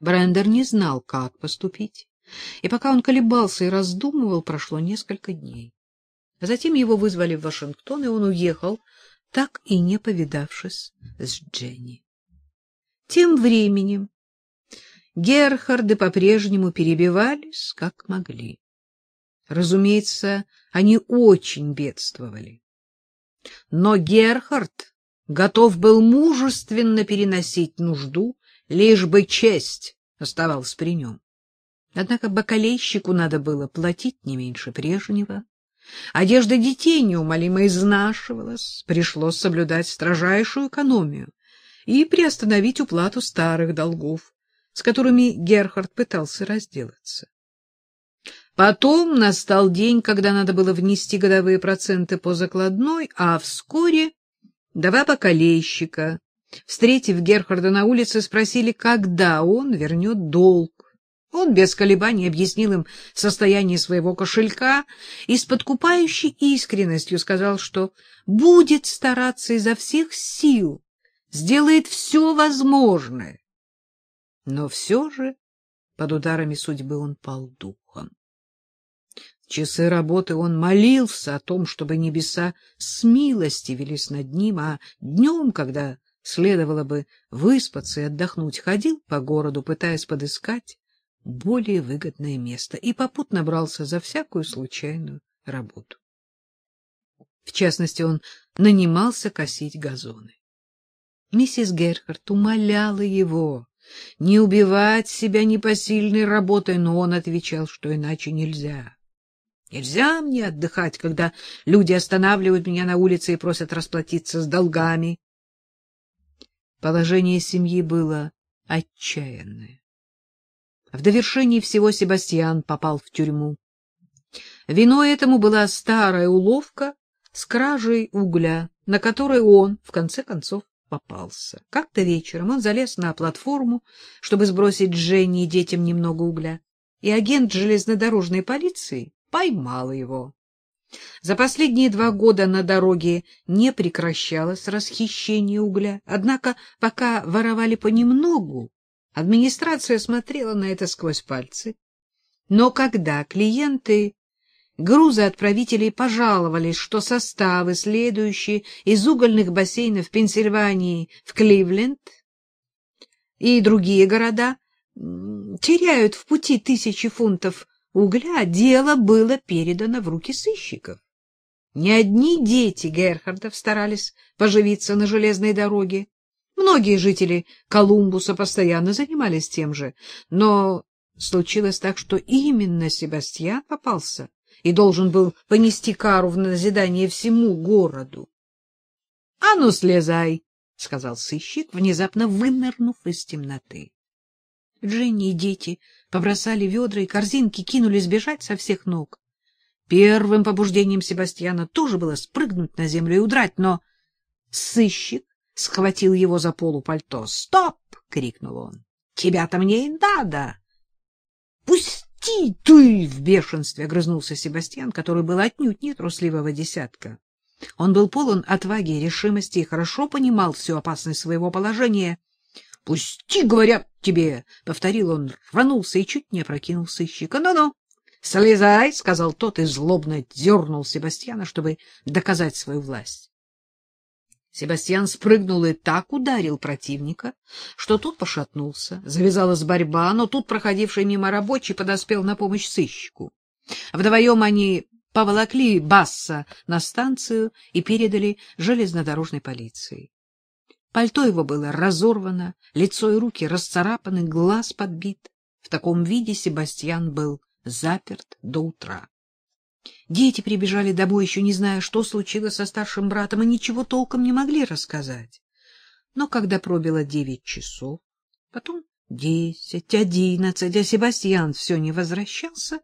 Брендер не знал, как поступить, и пока он колебался и раздумывал, прошло несколько дней. Затем его вызвали в Вашингтон, и он уехал, так и не повидавшись с Дженни. Тем временем Герхарды по-прежнему перебивались, как могли. Разумеется, они очень бедствовали. Но Герхард готов был мужественно переносить нужду, лишь бы честь оставалась при нем. Однако бакалейщику надо было платить не меньше прежнего. Одежда детей неумолимо изнашивалась, пришлось соблюдать строжайшую экономию и приостановить уплату старых долгов, с которыми Герхард пытался разделаться. Потом настал день, когда надо было внести годовые проценты по закладной, а вскоре два бакалейщика встретив Герхарда на улице, спросили, когда он вернет долг. Он без колебаний объяснил им состояние своего кошелька и с подкупающей искренностью сказал, что будет стараться изо всех сил, сделает все возможное. Но все же под ударами судьбы он пал духом. В часы работы он молился о том, чтобы небеса с милости велись над ним, а днем, когда следовало бы выспаться и отдохнуть, ходил по городу, пытаясь подыскать более выгодное место, и попутно брался за всякую случайную работу. В частности, он нанимался косить газоны. Миссис Герхард умоляла его не убивать себя непосильной работой, но он отвечал, что иначе нельзя. Нельзя мне отдыхать, когда люди останавливают меня на улице и просят расплатиться с долгами. Положение семьи было отчаянное. В довершении всего Себастьян попал в тюрьму. Виной этому была старая уловка с кражей угля, на которой он, в конце концов, попался. Как-то вечером он залез на платформу, чтобы сбросить Жене и детям немного угля, и агент железнодорожной полиции поймал его. За последние два года на дороге не прекращалось расхищение угля, однако пока воровали понемногу, администрация смотрела на это сквозь пальцы. Но когда клиенты грузоотправителей пожаловались, что составы, следующие из угольных бассейнов Пенсильвании в Кливленд и другие города, теряют в пути тысячи фунтов угля, дело было передано в руки сыщиков. Не одни дети Герхардов старались поживиться на железной дороге. Многие жители Колумбуса постоянно занимались тем же, но случилось так, что именно Себастьян попался и должен был понести кару в назидание всему городу. — А ну, слезай! — сказал сыщик, внезапно вынырнув из темноты. Дженни и дети побросали ведра и корзинки, кинулись бежать со всех ног. Первым побуждением Себастьяна тоже было спрыгнуть на землю и удрать, но сыщик схватил его за полу пальто. «Стоп!» — крикнул он. «Тебя-то мне и надо!» «Пусти ты!» — в бешенстве огрызнулся Себастьян, который был отнюдь не трусливого десятка. Он был полон отваги и решимости и хорошо понимал всю опасность своего положения —— Пусти, говорят тебе! — повторил он, рванулся и чуть не опрокинул сыщика. «Ну — Ну-ну, слезай! — сказал тот и злобно дернул Себастьяна, чтобы доказать свою власть. Себастьян спрыгнул и так ударил противника, что тот пошатнулся. Завязалась борьба, но тут проходивший мимо рабочий подоспел на помощь сыщику. Вдвоем они поволокли Басса на станцию и передали железнодорожной полиции. Пальто его было разорвано, лицо и руки расцарапаны, глаз подбит. В таком виде Себастьян был заперт до утра. Дети прибежали домой, еще не зная, что случилось со старшим братом, и ничего толком не могли рассказать. Но когда пробило девять часов, потом десять, одиннадцать, а Себастьян все не возвращался,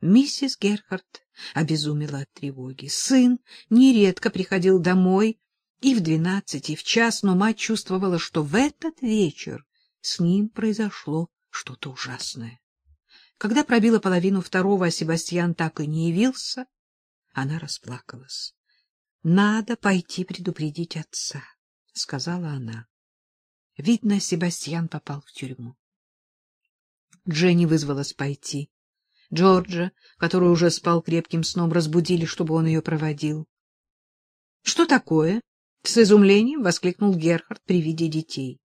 миссис Герхард обезумела от тревоги. Сын нередко приходил домой и в двенадцать, и в час, но мать чувствовала, что в этот вечер с ним произошло что-то ужасное. Когда пробила половину второго, а Себастьян так и не явился, она расплакалась. — Надо пойти предупредить отца, — сказала она. Видно, Себастьян попал в тюрьму. Дженни вызвалась пойти. Джорджа, который уже спал крепким сном, разбудили, чтобы он ее проводил. — Что такое? — с изумлением воскликнул Герхард при виде детей.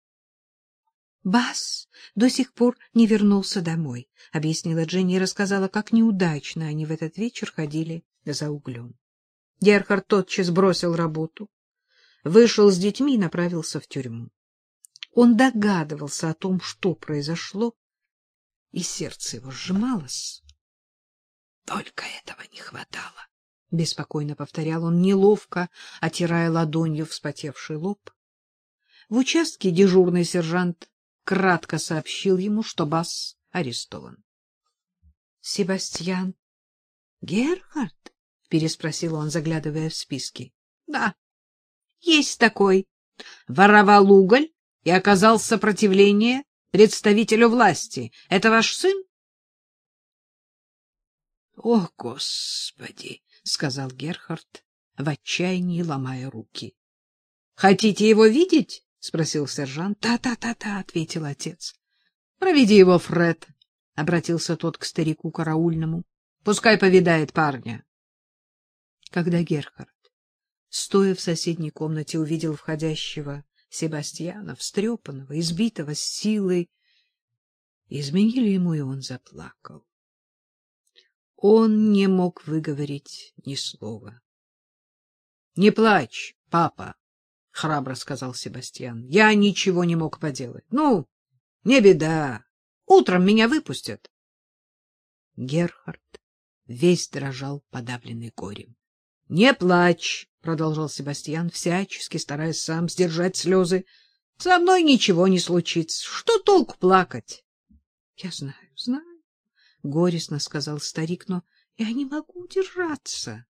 — Бас до сих пор не вернулся домой, — объяснила Дженни и рассказала, как неудачно они в этот вечер ходили за углем. Герхард тотчас бросил работу, вышел с детьми и направился в тюрьму. Он догадывался о том, что произошло, и сердце его сжималось. Только этого не хватало, — беспокойно повторял он, неловко отирая ладонью вспотевший лоб. В участке дежурный сержант кратко сообщил ему, что Бас арестован. — Себастьян Герхард? — переспросил он, заглядывая в списки. — Да, есть такой. Воровал уголь и оказал сопротивление представителю власти. Это ваш сын? — О, Господи! — сказал Герхард, в отчаянии ломая руки. — Хотите его видеть? — спросил сержант. «Да, да, да, да», — ответил отец. — Проведи его, Фред, — обратился тот к старику караульному. — Пускай повидает парня. Когда Герхард, стоя в соседней комнате, увидел входящего Себастьяна, встрепанного, избитого с силой, изменили ему, и он заплакал. Он не мог выговорить ни слова. — Не плачь, папа, — храбро сказал Себастьян. — Я ничего не мог поделать. Ну, не беда. Утром меня выпустят. Герхард весь дрожал, подавленный горем. — Не плачь, — продолжал Себастьян, всячески стараясь сам сдержать слезы. — Со мной ничего не случится. Что толку плакать? — Я знаю, знаю. — горестно сказал старик, — но я не могу удержаться.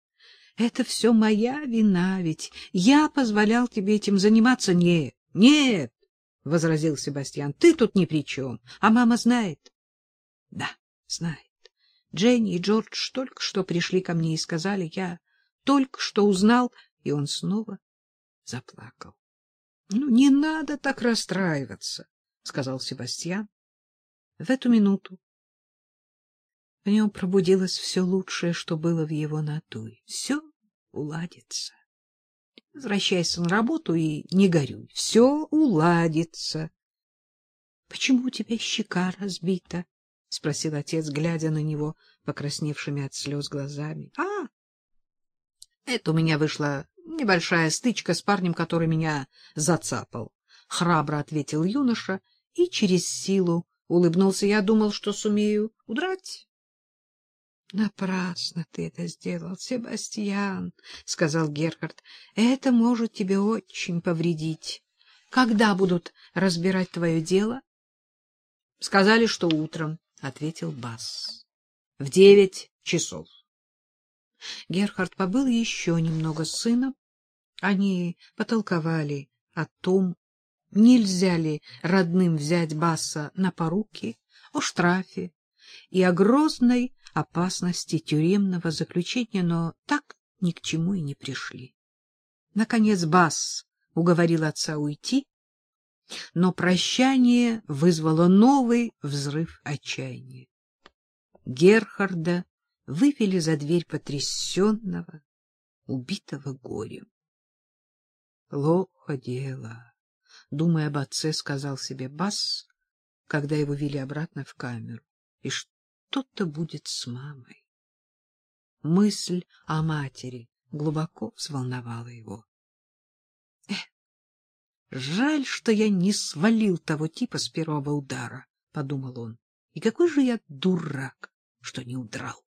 Это все моя вина, ведь я позволял тебе этим заниматься. Нет, нет, — возразил Себастьян, — ты тут ни при чем. А мама знает? — Да, знает. Дженни и Джордж только что пришли ко мне и сказали, я только что узнал, и он снова заплакал. — Ну, не надо так расстраиваться, — сказал Себастьян. В эту минуту в нем пробудилось все лучшее, что было в его натуре. Все уладится. Возвращайся на работу и не горюй. Все уладится. — Почему у тебя щека разбита? — спросил отец, глядя на него покрасневшими от слез глазами. — А, это у меня вышла небольшая стычка с парнем, который меня зацапал. Храбро ответил юноша и через силу улыбнулся. Я думал, что сумею удрать. — Напрасно ты это сделал, Себастьян, — сказал Герхард. — Это может тебе очень повредить. Когда будут разбирать твое дело? — Сказали, что утром, — ответил Бас. — В девять часов. Герхард побыл еще немного с сыном. Они потолковали о том, нельзя ли родным взять Баса на поруки, о штрафе и о грозной опасности тюремного заключения, но так ни к чему и не пришли. Наконец Бас уговорил отца уйти, но прощание вызвало новый взрыв отчаяния. Герхарда вывели за дверь потрясенного, убитого горем. Плохо дело, думая об отце, сказал себе Бас, когда его вели обратно в камеру. И что-то будет с мамой. Мысль о матери глубоко взволновала его. Эх, жаль, что я не свалил того типа с первого удара, подумал он. И какой же я дурак, что не удрал.